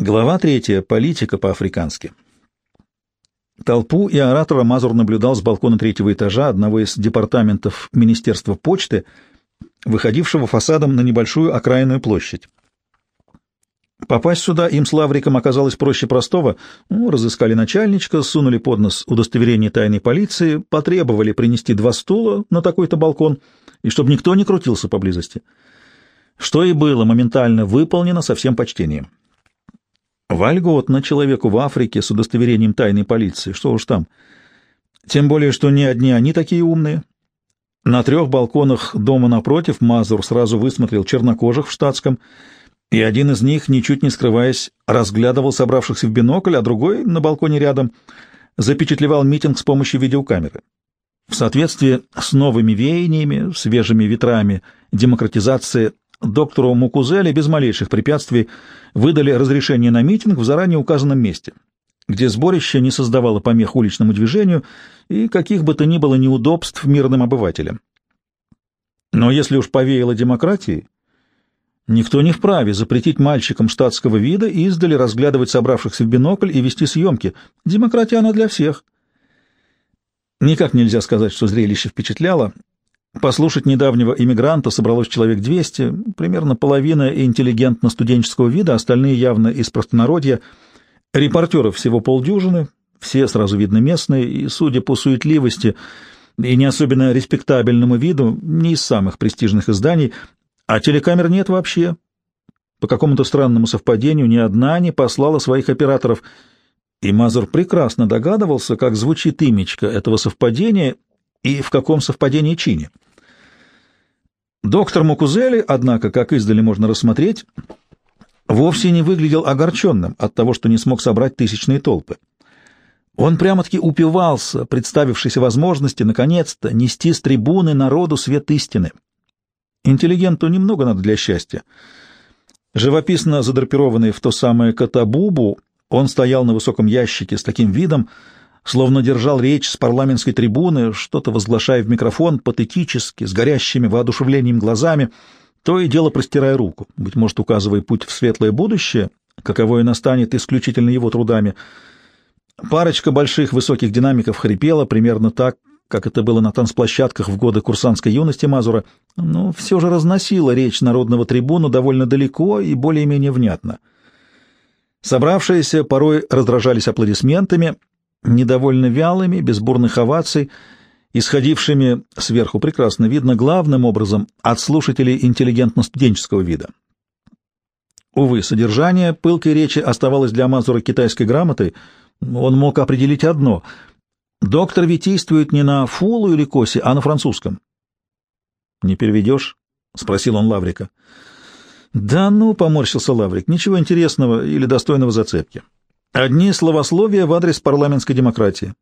Глава третья. Политика по-африкански. Толпу и оратора Мазур наблюдал с балкона третьего этажа одного из департаментов Министерства почты, выходившего фасадом на небольшую окраинную площадь. Попасть сюда им с Лавриком оказалось проще простого. Ну, разыскали начальничка, сунули под нос удостоверение тайной полиции, потребовали принести два стула на такой-то балкон, и чтобы никто не крутился поблизости. Что и было моментально выполнено со всем почтением. Вольготно человеку в Африке с удостоверением тайной полиции, что уж там. Тем более, что не одни они такие умные. На трех балконах дома напротив Мазур сразу высмотрел чернокожих в штатском, и один из них, ничуть не скрываясь, разглядывал собравшихся в бинокль, а другой, на балконе рядом, запечатлевал митинг с помощью видеокамеры. В соответствии с новыми веяниями, свежими ветрами демократизации доктору Мукузеле без малейших препятствий выдали разрешение на митинг в заранее указанном месте, где сборище не создавало помех уличному движению и каких бы то ни было неудобств мирным обывателям. Но если уж повеяло демократией, никто не вправе запретить мальчикам штатского вида издали разглядывать собравшихся в бинокль и вести съемки. Демократия она для всех. Никак нельзя сказать, что зрелище впечатляло, Послушать недавнего иммигранта собралось человек 200, примерно половина интеллигентно-студенческого вида, остальные явно из простонародья. Репортеров всего полдюжины, все сразу видно местные, и, судя по суетливости и не особенно респектабельному виду, не из самых престижных изданий, а телекамер нет вообще. По какому-то странному совпадению ни одна не послала своих операторов, и Мазур прекрасно догадывался, как звучит имечко этого совпадения и в каком совпадении чине. Доктор Мукузели, однако, как издали можно рассмотреть, вовсе не выглядел огорченным от того, что не смог собрать тысячные толпы. Он прямо-таки упивался представившейся возможности, наконец-то, нести с трибуны народу свет истины. Интеллигенту немного надо для счастья. Живописно задрапированный в то самое катабубу, он стоял на высоком ящике с таким видом, словно держал речь с парламентской трибуны, что-то возглашая в микрофон патетически, с горящими воодушевлением глазами, то и дело простирая руку, быть может, указывая путь в светлое будущее, каковое настанет исключительно его трудами. Парочка больших высоких динамиков хрипела примерно так, как это было на танцплощадках в годы курсантской юности Мазура, но все же разносила речь народного трибуну довольно далеко и более-менее внятно. Собравшиеся порой раздражались аплодисментами — недовольно вялыми, без бурных оваций, исходившими сверху прекрасно видно главным образом от слушателей интеллигентно-студенческого вида. Увы, содержание пылкой речи оставалось для Мазура китайской грамотой, он мог определить одно — доктор витийствует не на фулу или косе, а на французском. — Не переведешь? — спросил он Лаврика. — Да ну, — поморщился Лаврик, — ничего интересного или достойного зацепки. Одни словословия в адрес парламентской демократии.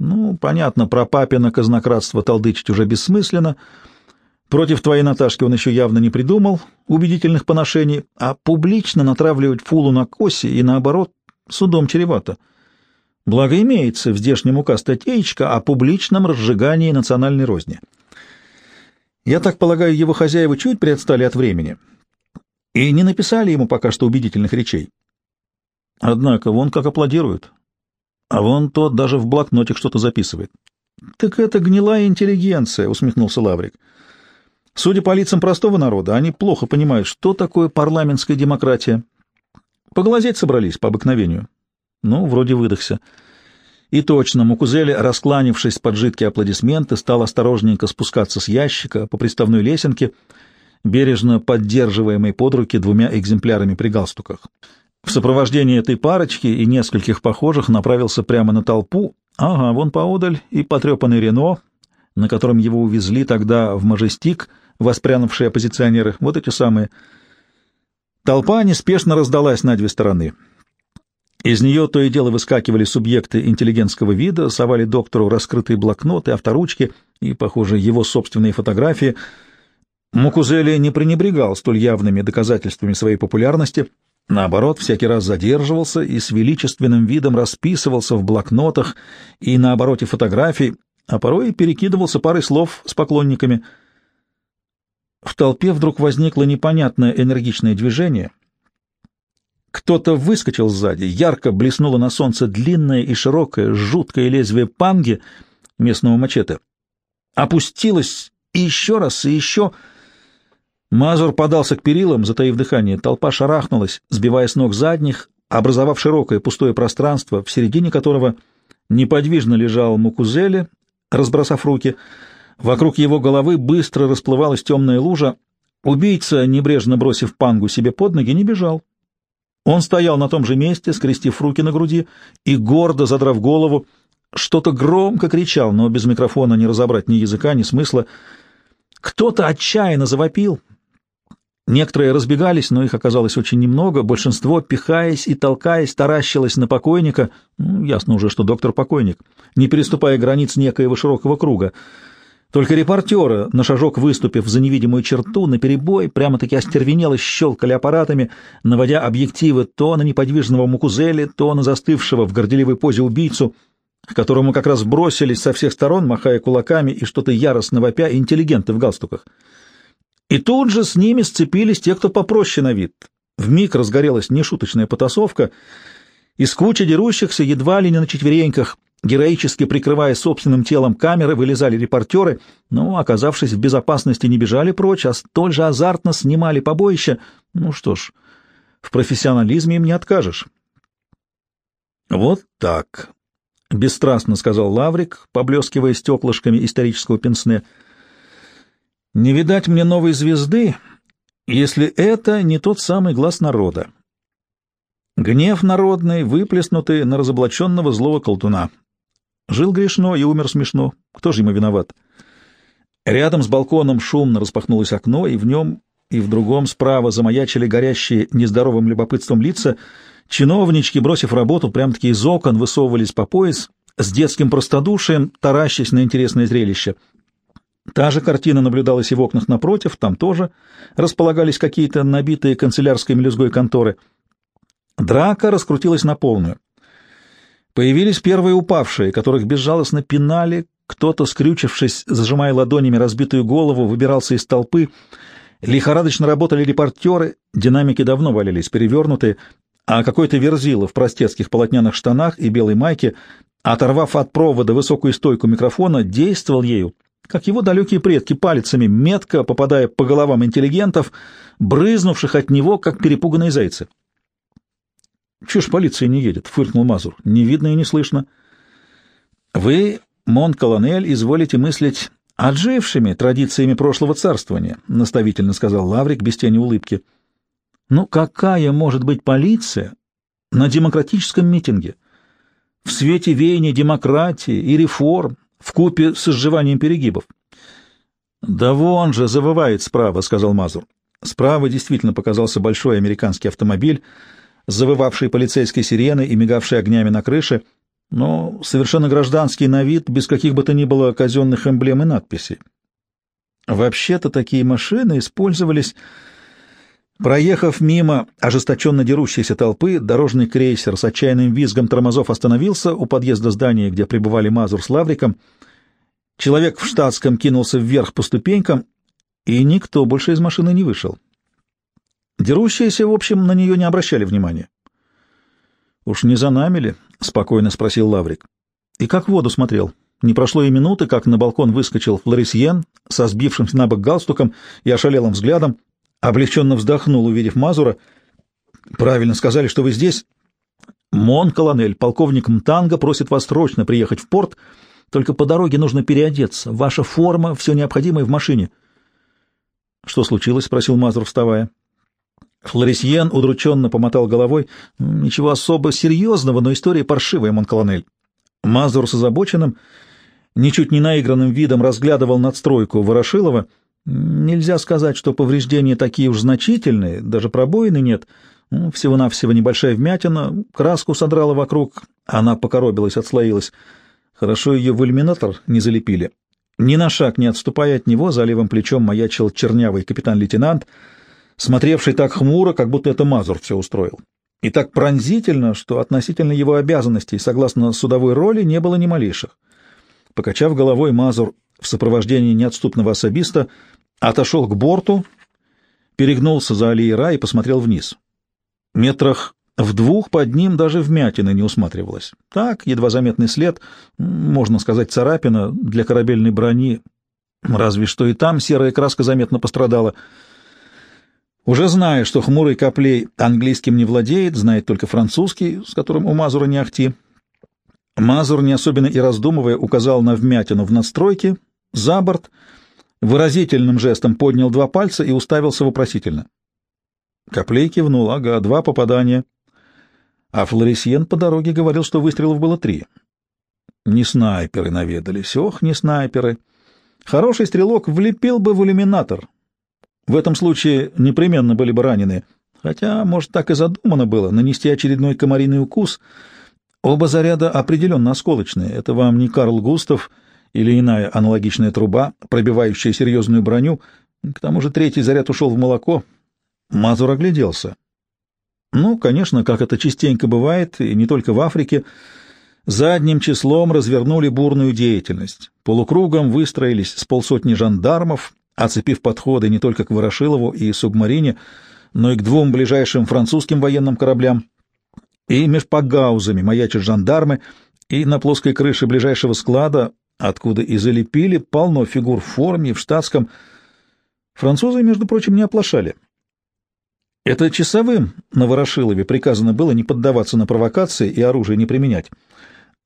Ну, понятно, про папина казнократство толдычить уже бессмысленно. Против твоей Наташки он еще явно не придумал убедительных поношений, а публично натравливать фулу на косе и наоборот судом чревато. Благо имеется в здешнем указ статейка о публичном разжигании национальной розни. Я так полагаю, его хозяева чуть приотстали от времени и не написали ему пока что убедительных речей. Однако вон как аплодируют. А вон тот даже в блокнотик что-то записывает. — Так это гнилая интеллигенция, — усмехнулся Лаврик. Судя по лицам простого народа, они плохо понимают, что такое парламентская демократия. Поглазеть собрались по обыкновению. Ну, вроде выдохся. И точно, Мукузели, раскланившись под жидкие аплодисменты, стал осторожненько спускаться с ящика по приставной лесенке, бережно поддерживаемой под руки двумя экземплярами при галстуках. В сопровождении этой парочки и нескольких похожих направился прямо на толпу. Ага, вон поодаль и потрепанный Рено, на котором его увезли тогда в Мажестик, воспрянувшие оппозиционеры, вот эти самые. Толпа неспешно раздалась на две стороны. Из нее то и дело выскакивали субъекты интеллигентского вида, совали доктору раскрытые блокноты, авторучки и, похоже, его собственные фотографии. Мукузели не пренебрегал столь явными доказательствами своей популярности — Наоборот, всякий раз задерживался и с величественным видом расписывался в блокнотах и на обороте фотографий, а порой перекидывался парой слов с поклонниками. В толпе вдруг возникло непонятное энергичное движение. Кто-то выскочил сзади, ярко блеснуло на солнце длинное и широкое, жуткое лезвие панги местного мачете. Опустилось и еще раз, и еще... Мазур подался к перилам, затаив дыхание. Толпа шарахнулась, сбивая с ног задних, образовав широкое пустое пространство, в середине которого неподвижно лежал Мукузели, разбросав руки. Вокруг его головы быстро расплывалась темная лужа. Убийца, небрежно бросив пангу себе под ноги, не бежал. Он стоял на том же месте, скрестив руки на груди и, гордо задрав голову, что-то громко кричал, но без микрофона не разобрать ни языка, ни смысла. Кто-то отчаянно завопил. Некоторые разбегались, но их оказалось очень немного. Большинство, пихаясь и толкаясь, таращилось на покойника. Ну, ясно уже, что доктор покойник, не переступая границ некоего широкого круга. Только репортеры, на шажок выступив за невидимую черту, наперебой, прямо-таки остервенело щелкали аппаратами, наводя объективы то на неподвижного Мукузели, то на застывшего в горделивой позе убийцу, которому как раз бросились со всех сторон, махая кулаками и что-то яростно вопя, интеллигенты в галстуках. И тут же с ними сцепились те, кто попроще на вид. Вмиг разгорелась нешуточная потасовка, из кучи дерущихся едва ли не на четвереньках — Героически прикрывая собственным телом камеры, вылезали репортеры, но, оказавшись в безопасности, не бежали прочь, а столь же азартно снимали побоище. Ну что ж, в профессионализме им не откажешь. «Вот так», — бесстрастно сказал Лаврик, поблескивая стеклышками исторического пенсне. «Не видать мне новой звезды, если это не тот самый глаз народа. Гнев народный, выплеснутый на разоблаченного злого колдуна. Жил грешно и умер смешно. Кто же ему виноват? Рядом с балконом шумно распахнулось окно, и в нем и в другом справа замаячили горящие нездоровым любопытством лица. Чиновнички, бросив работу, прям-таки из окон высовывались по пояс, с детским простодушием, таращась на интересное зрелище. Та же картина наблюдалась и в окнах напротив, там тоже располагались какие-то набитые канцелярской мелюзгой конторы. Драка раскрутилась на полную. Появились первые упавшие, которых безжалостно пинали, кто-то, скрючившись, зажимая ладонями разбитую голову, выбирался из толпы. Лихорадочно работали репортеры, динамики давно валялись, перевернутые, а какой-то верзила в простецких полотняных штанах и белой майке, оторвав от провода высокую стойку микрофона, действовал ею, как его далекие предки, пальцами, метко попадая по головам интеллигентов, брызнувших от него, как перепуганные зайцы. Чего ж полиция не едет? — фыркнул Мазур. — Не видно и не слышно. — Вы, мон-колонель, изволите мыслить отжившими традициями прошлого царствования, — наставительно сказал Лаврик без тени улыбки. — Ну какая может быть полиция на демократическом митинге? В свете веяния демократии и реформ, в купе с изживанием перегибов. — Да вон же завывает справа, — сказал Мазур. Справа действительно показался большой американский автомобиль, завывавшей полицейской сирены и мигавшей огнями на крыше, но совершенно гражданский на вид, без каких бы то ни было казенных эмблем и надписей. Вообще-то такие машины использовались... Проехав мимо ожесточенно дерущейся толпы, дорожный крейсер с отчаянным визгом тормозов остановился у подъезда здания, где пребывали Мазур с Лавриком. Человек в штатском кинулся вверх по ступенькам, и никто больше из машины не вышел. Дерущиеся, в общем, на нее не обращали внимания. «Уж не за нами ли?» — спокойно спросил Лаврик. «И как в воду смотрел. Не прошло и минуты, как на балкон выскочил Флорисьен со сбившимся на бок галстуком и ошалелым взглядом, облегченно вздохнул, увидев Мазура. «Правильно сказали, что вы здесь. Мон, колонель, полковник Мтанга просит вас срочно приехать в порт, только по дороге нужно переодеться. Ваша форма, все необходимое в машине». «Что случилось?» — спросил Мазур, вставая. Флорисьен удрученно помотал головой. «Ничего особо серьезного, но история паршивая, Монколонель». Мазур с озабоченным, ничуть не наигранным видом разглядывал надстройку Ворошилова. Нельзя сказать, что повреждения такие уж значительные, даже пробоины нет. Ну, всего-навсего небольшая вмятина, краску содрала вокруг, она покоробилась, отслоилась. Хорошо ее в иллюминатор не залепили. Ни на шаг не отступая от него, за левым плечом маячил чернявый капитан-лейтенант — смотревший так хмуро, как будто это Мазур все устроил, и так пронзительно, что относительно его обязанностей, согласно судовой роли, не было ни малейших. Покачав головой, Мазур в сопровождении неотступного особиста отошел к борту, перегнулся за Алиера и посмотрел вниз. Метрах В двух под ним даже вмятины не усматривалось. Так, едва заметный след, можно сказать, царапина для корабельной брони, разве что и там серая краска заметно пострадала. Уже зная, что хмурый Коплей английским не владеет, знает только французский, с которым у Мазура не ахти, Мазур, не особенно и раздумывая, указал на вмятину в настройке, за борт, выразительным жестом поднял два пальца и уставился вопросительно. Коплей кивнул, ага, два попадания. А Флорисьен по дороге говорил, что выстрелов было три. Не снайперы наведались, ох, не снайперы. Хороший стрелок влепил бы в иллюминатор. В этом случае непременно были бы ранены. Хотя, может, так и задумано было, нанести очередной комариный укус. Оба заряда определенно осколочные. Это вам не Карл Густав или иная аналогичная труба, пробивающая серьезную броню. К тому же третий заряд ушел в молоко. Мазур огляделся. Ну, конечно, как это частенько бывает, и не только в Африке, задним числом развернули бурную деятельность. Полукругом выстроились с полсотни жандармов, оцепив подходы не только к Ворошилову и субмарине, но и к двум ближайшим французским военным кораблям. И меж погаузами маячат жандармы, и на плоской крыше ближайшего склада, откуда и залепили, полно фигур в форме, в штатском. Французы, между прочим, не оплошали. Это часовым на Ворошилове приказано было не поддаваться на провокации и оружие не применять.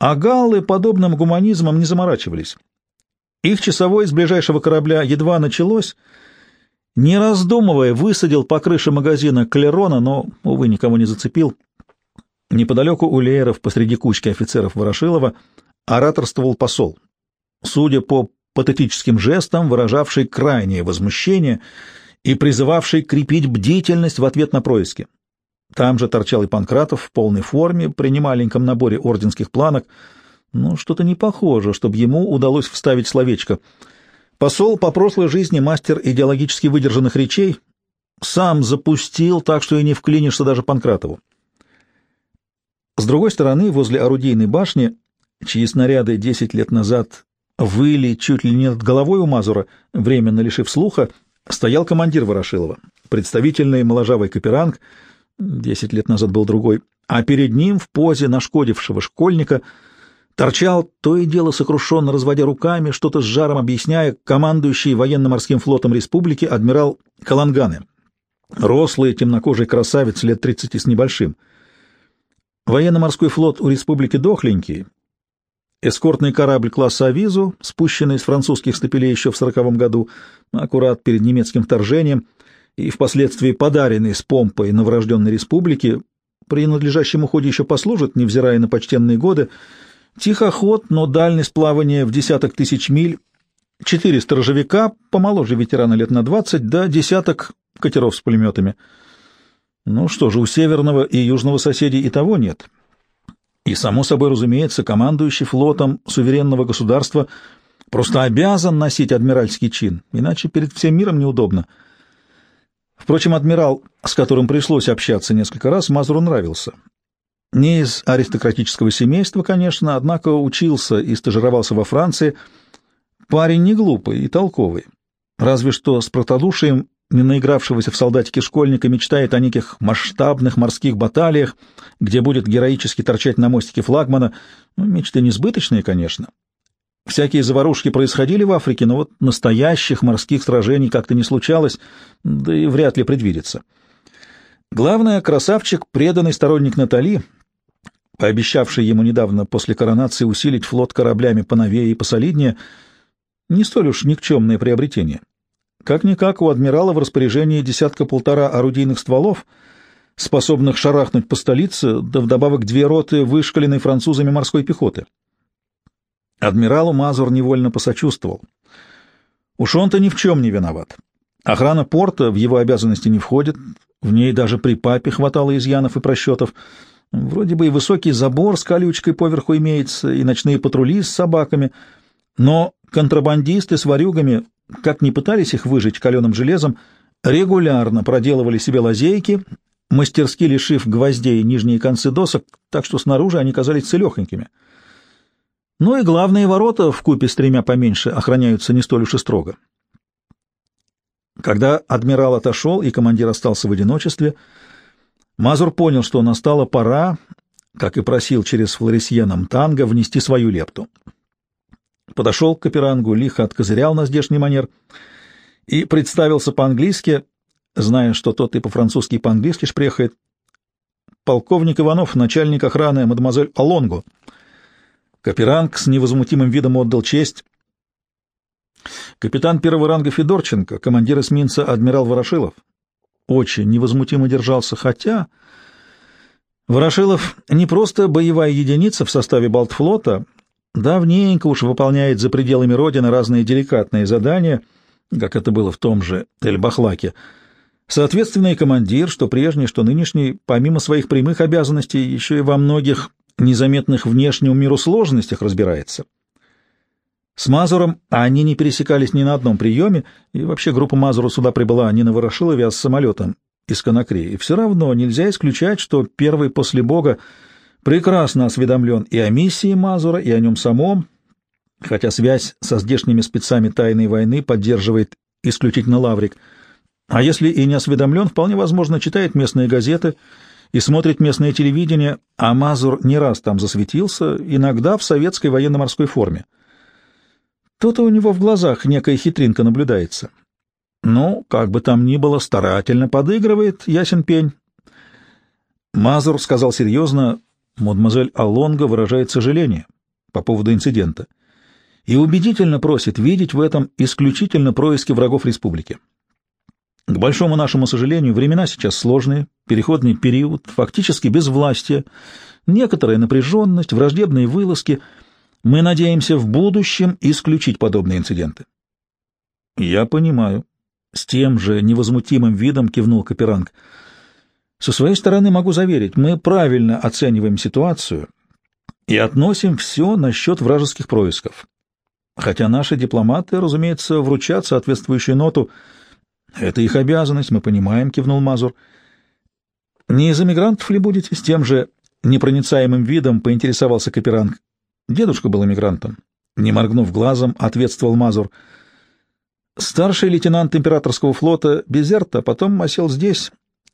А галлы подобным гуманизмом не заморачивались. Их часовой из ближайшего корабля едва началось, не раздумывая, высадил по крыше магазина Клерона, но, увы, никого не зацепил. Неподалеку у Лееров, посреди кучки офицеров Ворошилова, ораторствовал посол. Судя по патетическим жестам, выражавший крайнее возмущение — и призывавший крепить бдительность в ответ на происки. Там же торчал и Панкратов в полной форме, при немаленьком наборе орденских планок. Ну, что-то не похоже, чтобы ему удалось вставить словечко. Посол по прошлой жизни мастер идеологически выдержанных речей сам запустил, так что и не вклинишься даже Панкратову. С другой стороны, возле орудийной башни, чьи снаряды десять лет назад выли чуть ли не над головой у Мазура, временно лишив слуха, стоял командир Ворошилова, представительный моложавый каперанг, десять лет назад был другой, а перед ним в позе нашкодившего школьника торчал, то и дело сокрушенно разводя руками, что-то с жаром объясняя, командующий военно-морским флотом республики адмирал Каланганы, рослый темнокожий красавец лет тридцати с небольшим. Военно-морской флот у республики дохленький, Эскортный корабль класса «Авизу», спущенный с французских стапелей еще в сороковом году, аккурат перед немецким вторжением, и впоследствии подаренный с помпой новорожденной республике, при надлежащем уходе еще послужит, невзирая на почтенные годы, тихоход, но дальность плавания в десяток тысяч миль, четыре сторожевика, помоложе ветерана лет на двадцать, да десяток катеров с пулеметами. Ну что же, у северного и южного соседей и того нет. И, само собой разумеется, командующий флотом суверенного государства просто обязан носить адмиральский чин, иначе перед всем миром неудобно. Впрочем, адмирал, с которым пришлось общаться несколько раз, Мазуру нравился. Не из аристократического семейства, конечно, однако учился и стажировался во Франции. Парень не глупый и толковый. Разве что с протодушием не наигравшегося в солдатики школьника мечтает о неких масштабных морских баталиях, где будет героически торчать на мостике флагмана. Ну, мечты несбыточные, конечно. Всякие заварушки происходили в Африке, но вот настоящих морских сражений как-то не случалось, да и вряд ли предвидится. Главное, красавчик, преданный сторонник Натали, пообещавший ему недавно после коронации усилить флот кораблями поновее и посолиднее, не столь уж никчемное приобретение. Как-никак у адмирала в распоряжении десятка-полтора орудийных стволов, способных шарахнуть по столице, да вдобавок две роты вышкаленной французами морской пехоты. Адмиралу Мазур невольно посочувствовал. Уж он-то ни в чем не виноват. Охрана порта в его обязанности не входит, в ней даже при папе хватало изъянов и просчетов. Вроде бы и высокий забор с колючкой поверху имеется, и ночные патрули с собаками, но контрабандисты с ворюгами как ни пытались их выжить каленым железом, регулярно проделывали себе лазейки, мастерски лишив гвоздей нижние концы досок, так что снаружи они казались целехонькими. Ну и главные ворота, в купе с тремя поменьше, охраняются не столь уж и строго. Когда адмирал отошел и командир остался в одиночестве, Мазур понял, что настала пора, как и просил через Флоресьеном танго, внести свою лепту. Подошел к Каперангу, лихо откозырял на здешний манер и представился по-английски, зная, что тот и по-французски, и по-английски шпрехает. Полковник Иванов, начальник охраны, мадемуазель Алонго. Каперанг с невозмутимым видом отдал честь. Капитан первого ранга Федорченко, командир эсминца адмирал Ворошилов. Очень невозмутимо держался, хотя... Ворошилов не просто боевая единица в составе Балтфлота, давненько уж выполняет за пределами Родины разные деликатные задания, как это было в том же Эль-Бахлаке. Соответственно, и командир, что прежний, что нынешний, помимо своих прямых обязанностей, еще и во многих незаметных внешнему миру сложностях разбирается. С Мазуром они не пересекались ни на одном приеме, и вообще группа Мазура сюда прибыла не на Ворошилове, а с самолетом из Конакри. И все равно нельзя исключать, что первый после Бога прекрасно осведомлен и о миссии Мазура, и о нем самом, хотя связь со здешними спецами тайной войны поддерживает исключительно Лаврик. А если и не осведомлен, вполне возможно, читает местные газеты и смотрит местное телевидение, а Мазур не раз там засветился, иногда в советской военно-морской форме. То-то у него в глазах некая хитринка наблюдается. Ну, как бы там ни было, старательно подыгрывает, ясен пень. Мазур сказал серьезно, мадемуазель Алонга выражает сожаление по поводу инцидента и убедительно просит видеть в этом исключительно происки врагов республики. К большому нашему сожалению, времена сейчас сложные, переходный период, фактически безвластие, некоторая напряженность, враждебные вылазки — мы надеемся в будущем исключить подобные инциденты. Я понимаю. С тем же невозмутимым видом кивнул Каперанг. Со своей стороны могу заверить, мы правильно оцениваем ситуацию и относим все насчет вражеских происков. Хотя наши дипломаты, разумеется, вручат соответствующую ноту. Это их обязанность, мы понимаем, кивнул Мазур. Не из эмигрантов ли будете? С тем же непроницаемым видом поинтересовался Каперанг. Дедушка был эмигрантом. Не моргнув глазом, ответствовал Мазур. Старший лейтенант императорского флота Безерта потом осел здесь.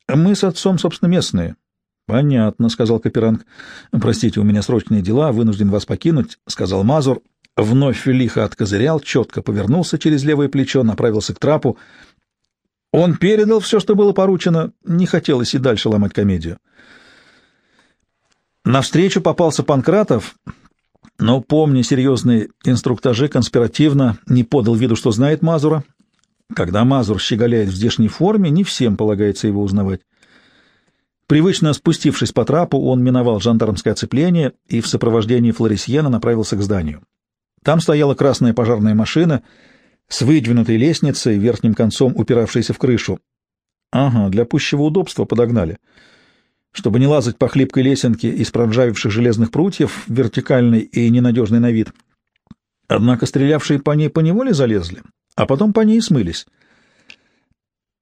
Мы с отцом, собственно, местные. Понятно, сказал Каперанг. Простите, у меня срочные дела, вынужден вас покинуть, сказал Мазур. Вновь лихо откозырял, четко повернулся через левое плечо, направился к трапу. Он передал все, что было поручено, не хотелось и дальше ломать комедию. Навстречу попался Панкратов, но, помня серьезные инструктажи, конспиративно не подал виду, что знает Мазура. Когда Мазур щеголяет в здешней форме, не всем полагается его узнавать. Привычно спустившись по трапу, он миновал жандармское оцепление и в сопровождении Флорисьена направился к зданию. Там стояла красная пожарная машина с выдвинутой лестницей, верхним концом упиравшейся в крышу. Ага, для пущего удобства подогнали — чтобы не лазать по хлипкой лесенке из проржавевших железных прутьев, вертикальной и ненадежной на вид. Однако стрелявшие по ней поневоле залезли, а потом по ней смылись.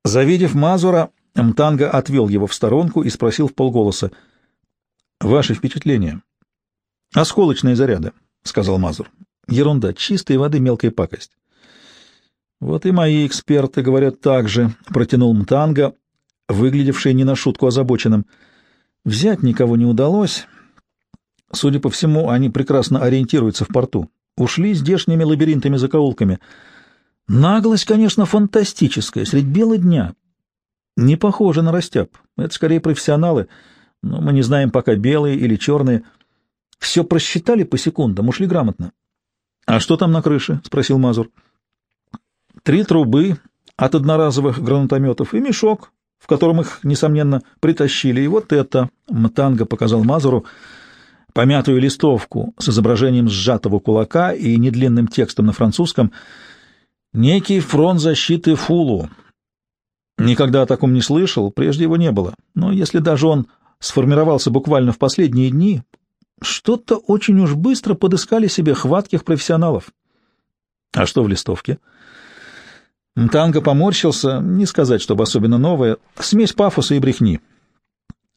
Завидев Мазура, Мтанга отвел его в сторонку и спросил в полголоса. — Ваши впечатления? — Осколочные заряды, — сказал Мазур. — Ерунда, чистой воды мелкая пакость. — Вот и мои эксперты говорят так же, — протянул Мтанга, выглядевший не на шутку озабоченным. — Взять никого не удалось. Судя по всему, они прекрасно ориентируются в порту. Ушли здешними лабиринтами-закоулками. Наглость, конечно, фантастическая, средь бела дня. Не похоже на растяп. Это скорее профессионалы, но мы не знаем пока белые или черные. Все просчитали по секундам, ушли грамотно. — А что там на крыше? — спросил Мазур. — Три трубы от одноразовых гранатометов и мешок в котором их, несомненно, притащили. И вот это, Мтанга показал Мазуру, помятую листовку с изображением сжатого кулака и недлинным текстом на французском, некий фронт защиты Фулу. Никогда о таком не слышал, прежде его не было. Но если даже он сформировался буквально в последние дни, что-то очень уж быстро подыскали себе хватких профессионалов. А что в листовке? — Танго поморщился, не сказать, чтобы особенно новое, смесь пафоса и брехни.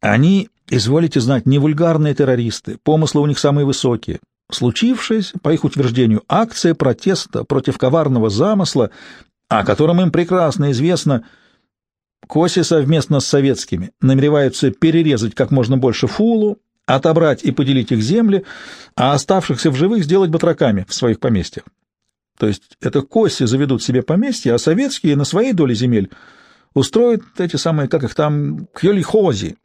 Они, изволите знать, не вульгарные террористы, помыслы у них самые высокие. Случившись, по их утверждению, акция протеста против коварного замысла, о котором им прекрасно известно. Коси совместно с советскими намереваются перерезать как можно больше фулу, отобрать и поделить их земли, а оставшихся в живых сделать батраками в своих поместьях. То есть это коси заведут себе поместья, а советские на своей доле земель устроят эти самые, как их там, кьолихози.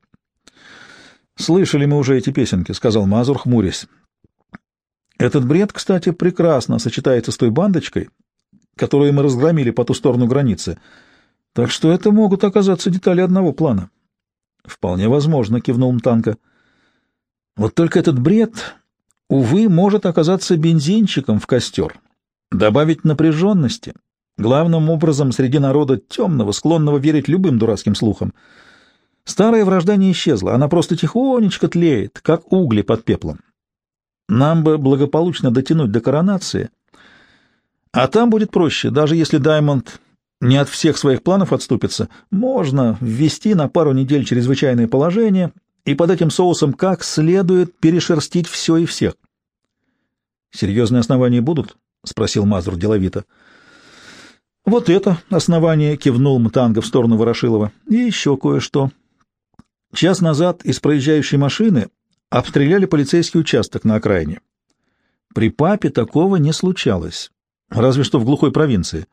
«Слышали мы уже эти песенки», — сказал Мазур, хмурясь. «Этот бред, кстати, прекрасно сочетается с той бандочкой, которую мы разгромили по ту сторону границы. Так что это могут оказаться детали одного плана». «Вполне возможно», — кивнул Мтанка. «Вот только этот бред, увы, может оказаться бензинчиком в костер, добавить напряженности, главным образом среди народа темного, склонного верить любым дурацким слухам». Старая вражда не исчезла, она просто тихонечко тлеет, как угли под пеплом. Нам бы благополучно дотянуть до коронации, а там будет проще, даже если Даймонд не от всех своих планов отступится, можно ввести на пару недель чрезвычайное положение и под этим соусом как следует перешерстить все и всех. «Серьезные основания будут?» — спросил Мазур деловито. «Вот это основание!» — кивнул Мтанга в сторону Ворошилова. «И еще кое-что». Час назад из проезжающей машины обстреляли полицейский участок на окраине. При папе такого не случалось, разве что в глухой провинции.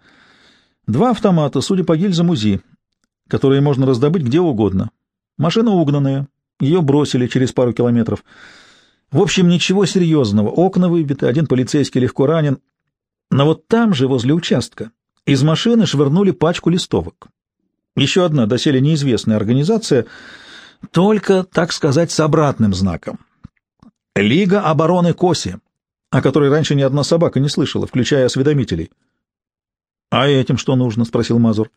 Два автомата, судя по гильзам УЗИ, которые можно раздобыть где угодно. Машина угнанная, ее бросили через пару километров. В общем, ничего серьезного. Окна выбиты, один полицейский легко ранен. Но вот там же, возле участка, из машины швырнули пачку листовок. Еще одна доселе неизвестная организация — только, так сказать, с обратным знаком. Лига обороны Коси, о которой раньше ни одна собака не слышала, включая осведомителей. — А этим что нужно? — спросил Мазур.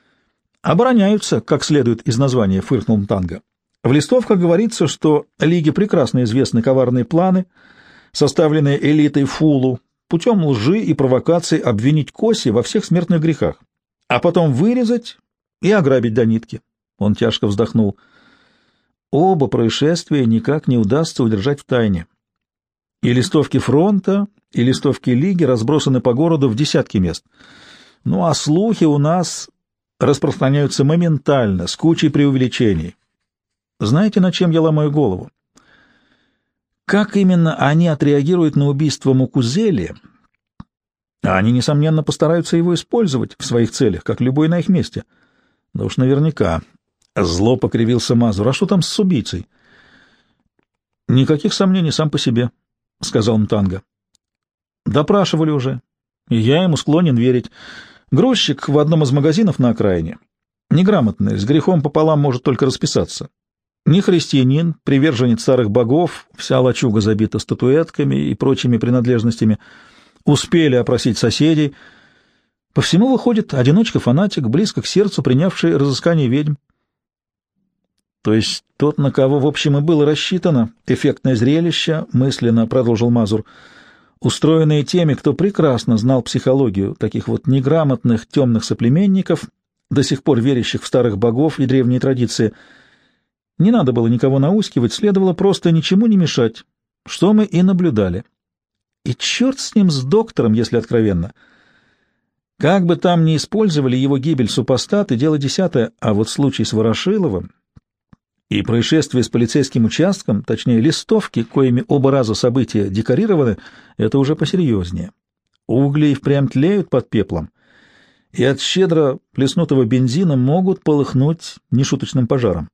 — Обороняются, как следует из названия, — фыркнул Мтанга. В листовках говорится, что Лиге прекрасно известны коварные планы, составленные элитой Фулу, путем лжи и провокаций обвинить Коси во всех смертных грехах, а потом вырезать и ограбить до нитки. Он тяжко вздохнул. — Оба происшествия никак не удастся удержать в тайне. И листовки фронта, и листовки лиги разбросаны по городу в десятки мест. Ну а слухи у нас распространяются моментально, с кучей преувеличений. Знаете, над чем я ломаю голову? Как именно они отреагируют на убийство Мукузели? Они, несомненно, постараются его использовать в своих целях, как любой на их месте. Да уж наверняка. Зло покривился Мазур. А что там с убийцей? Никаких сомнений сам по себе, сказал Мтанга. Допрашивали уже, и я ему склонен верить. Грузчик в одном из магазинов на окраине. Неграмотный, с грехом пополам может только расписаться. Не христианин, приверженец старых богов, вся лачуга забита статуэтками и прочими принадлежностями. Успели опросить соседей. По всему выходит одиночка-фанатик, близко к сердцу принявший разыскание ведьм. То есть тот, на кого, в общем, и было рассчитано эффектное зрелище, мысленно продолжил Мазур, устроенные теми, кто прекрасно знал психологию таких вот неграмотных темных соплеменников, до сих пор верящих в старых богов и древние традиции. Не надо было никого наускивать, следовало просто ничему не мешать, что мы и наблюдали. И черт с ним, с доктором, если откровенно. Как бы там ни использовали его гибель супостаты, дело десятое, а вот случай с Ворошиловым и происшествие с полицейским участком, точнее листовки, коими оба раза события декорированы, это уже посерьезнее. Угли впрямь тлеют под пеплом, и от щедро плеснутого бензина могут полыхнуть нешуточным пожаром.